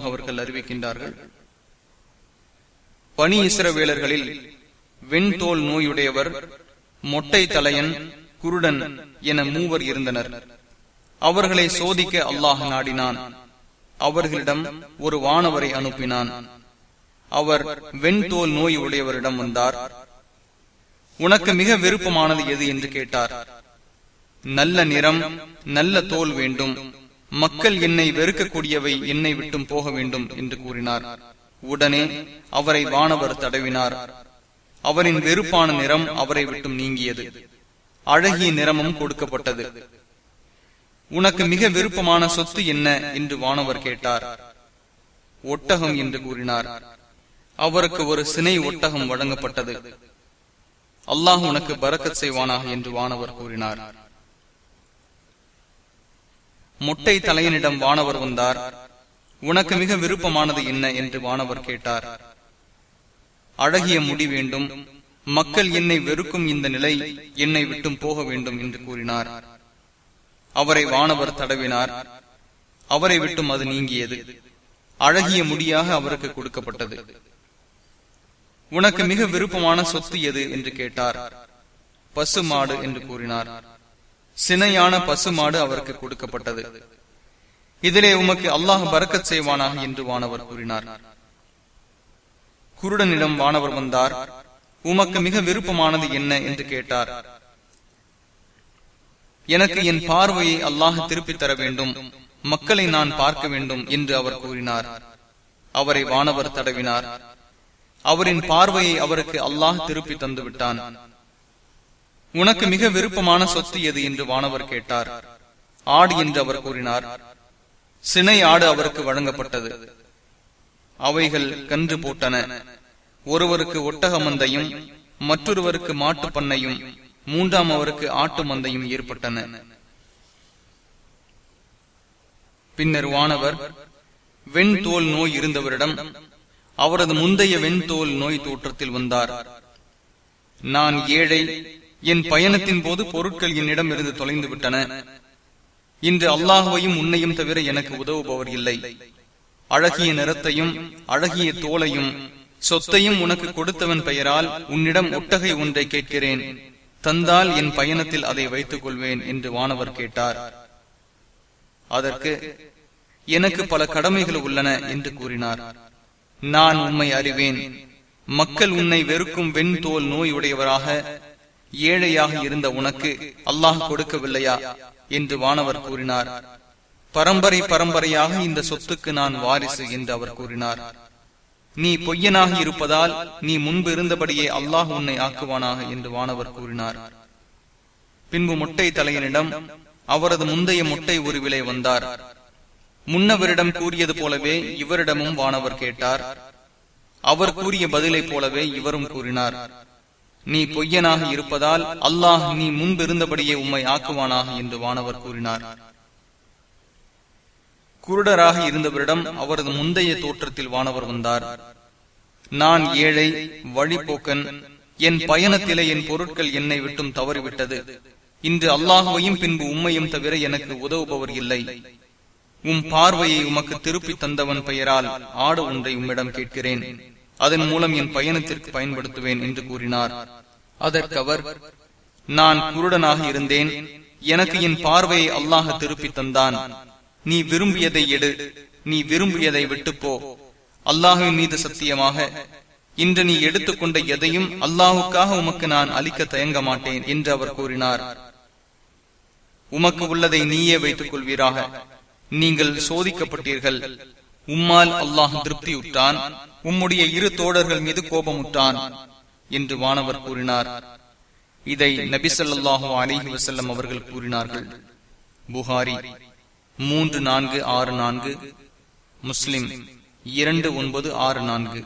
அவர்கள் அறிவிக்கின்றார்கள் பனி இஸ்ரவேலர்களில் வெண்தோல் நோயுடையவர் மொட்டை தலையன் குருடன் என மூவர் இருந்தனர். அவர்களை சோதிக்க அல்லாஹ் நாடினான். அவர்களிடம் ஒரு வானவரை அனுப்பினான். அவர் வெண்தோல் நோய் உடையவரிடம் வந்தார். உனக்கு மிக விருப்பமானது எது? என்று கேட்டார். நல்ல நிறம் நல்ல தோல் வேண்டும். மக்கள் என்னை வெறுக்கக்கூடியவை என்னை விட்டும் போக வேண்டும் என்று கூறினார். உடனே அவரை வானவர் தடவினார். அவரின் வெறுப்பான நிறம் அவரை விட்டும் நீங்கியது. அழகிய நிறமும் கொடுக்கப்பட்டது. உனக்கு மிக விருப்பமான சொத்து என்ன? என்று வானவர் கேட்டார். ஒட்டகம் என்று கூறினார். அவருக்கு ஒரு சினை ஒட்டகம் வழங்கப்பட்டது. அல்லாஹ் உனக்கு பறக்கத் செய்வானாக என்று வானவர் கூறினார். மொட்டை தலையனிடம் வானவர் வந்தார். உனக்கு மிக விருப்பமானது என்ன? என்று வானவர் கேட்டார். அழகிய முடி வேண்டும். மக்கள் என்னை வெறுக்கும் இந்த நிலை என்னை விட்டும் போக வேண்டும் என்று கூறினார். அவரை வானவர் தடவினார். அவரை விட்டும் அது நீங்கியது. அழகிய முடியாக அவருக்கு கொடுக்கப்பட்டது. உனக்கு மிக விருப்பமான சொத்து எது? என்று கேட்டார். பசு மாடு என்று கூறினார். சினையான பசுமாடு அவருக்கு கொடுக்கப்பட்டது. இதிலே உமக்கு அல்லாஹ் பறக்கச் செய்வானாக என்று வானவர் கூறினார். குருடனிடம் வானவர் வந்தார் உமக்கு மிக விருப்பமானது என்ன? என்று கேட்டார். எனக்கு என் பார்வையை அல்லாஹ் திருப்பித் தர வேண்டும் மக்களை நான் பார்க்க வேண்டும் என்று அவர் கூறினார். அவரை வானவர் தடவினார். அவரின் பார்வையை அவருக்கு அல்லாஹ் திருப்பி தந்துவிட்டான். உனக்கு மிக விருப்பமான சொத்து எது என்று வானவர் கேட்டார். ஆடு என்று அவர் கூறினார். சினை ஆடு அவருக்கு வழங்கப்பட்டது. அவைகள் கன்று போட்டன. ஒருவருக்கு ஒட்டக மந்தையும் மற்றொருவருக்கு மாட்டு பண்ணையும் மூன்றாம் அவருக்கு ஆட்டு மந்தையும் ஏற்பட்டன. பின்னர் வானவர் வெண்தோல் நோய் இருந்தவரிடம் அவரது முந்தைய வெண்தோல் நோய் தோற்றத்தில் வந்தார். நான் ஏழை என் பயணத்தின் போது பொருட்கள் என்னிடம் இருந்து தொலைந்து விட்டன இன்று அல்லாஹுவையும் உன்னையும் தவிர எனக்கு உதவுபவர் இல்லை. அழகிய நிறத்தையும் அழகிய தோலையும் சொத்தையும் உனக்கு கொடுத்தவன் பெயரால் உன்னிடம் ஒட்டகை ஒன்றை கேட்கிறேன். தந்தால் என் பயணத்தில் அதை வைத்துக் கொள்வேன் என்று வானவர் கேட்டார். அதற்கு எனக்கு பல கடமைகள் உள்ளன என்று கூறினார். நான் உண்மை அறிவேன். மக்கள் உன்னை வெறுக்கும் வெண்தோல் நோய் உடையவராக ஏழையாக இருந்த உனக்கு அல்லாஹ் கொடுக்கவில்லையா? என்று வானவர் கூறினார். பரம்பரை பரம்பரையாக இந்த சொத்துக்கு நான் வாரிசு என்று அவர் கூறினார். நீ பொய்யனாக இருப்பதால் நீ முன்பு இருந்தபடியே அல்லாஹ் உன்னை ஆக்குவானாக என்று வானவர் கூறினார். பின்பு மொட்டை தலையனிடம் அவரது முந்தைய மொட்டை உருவிலை வந்தார். முன்னவரிடம் கூறியது போலவே இவரிடமும் வானவர் கேட்டார். அவர் கூறிய பதிலை போலவே இவரும் கூறினார். நீ பொய்யனாக இருப்பதால் அல்லாஹ் நீ முன்பிருந்தபடியே உம்மை ஆக்குவானாக என்று வானவர் கூறினார். குருடராக இருந்தவரிடம் அவரது முந்தைய தோற்றத்தில் வானவர் வந்தார். நான் ஏழை வழிபோக்கன் என் பயணத்திலே என் பொருட்கள் என்னை விட்டும் தவறிவிட்டது. இன்று அல்லாஹுவையும் பின்பு உம்மையும் தவிர எனக்கு உதவுபவர் இல்லை. உம் பார்வையை உமக்கு திருப்பி தந்தவன் பெயரால் ஆடு ஒன்றை உம்மிடம் கேட்கிறேன். அதன் மூலம் என் பயணத்திற்கு பயன்படுத்துவேன் என்று கூறினார். அதற்கு அவர் நான் குருடனாக இருந்தேன். எனக்கு என் பார்வையை அல்லாஹ திருப்பி தந்தான். நீ விரும்பியதை எடு. நீ விரும்பியதை விட்டுப்போ அல்லாஹின் மீது சத்தியமாக இன்று நீ எடுத்துக்கொண்ட எதையும் அல்லாஹுக்காக உமக்கு நான் அளிக்க தயங்க மாட்டேன் என்று அவர் கூறினார். உமக்கு உள்ளதை நீயே வைத்துக் கொள்வீராக. நீங்கள் சோதிக்கப்பட்டீர்கள். உம்மால் அல்லாஹ் திருப்தியுற்றான். உம்முடைய இரு தோழர்கள் மீது கோபமுற்றான் என்று வானவர் கூறினார். இதை நபிசல்லாஹு அலிஹி வசல்லம் அவர்கள் கூறினார்கள். புகாரி மூன்று நான்கு ஆறு நான்கு முஸ்லிம் இரண்டு ஒன்பது ஆறு நான்கு.